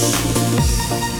Música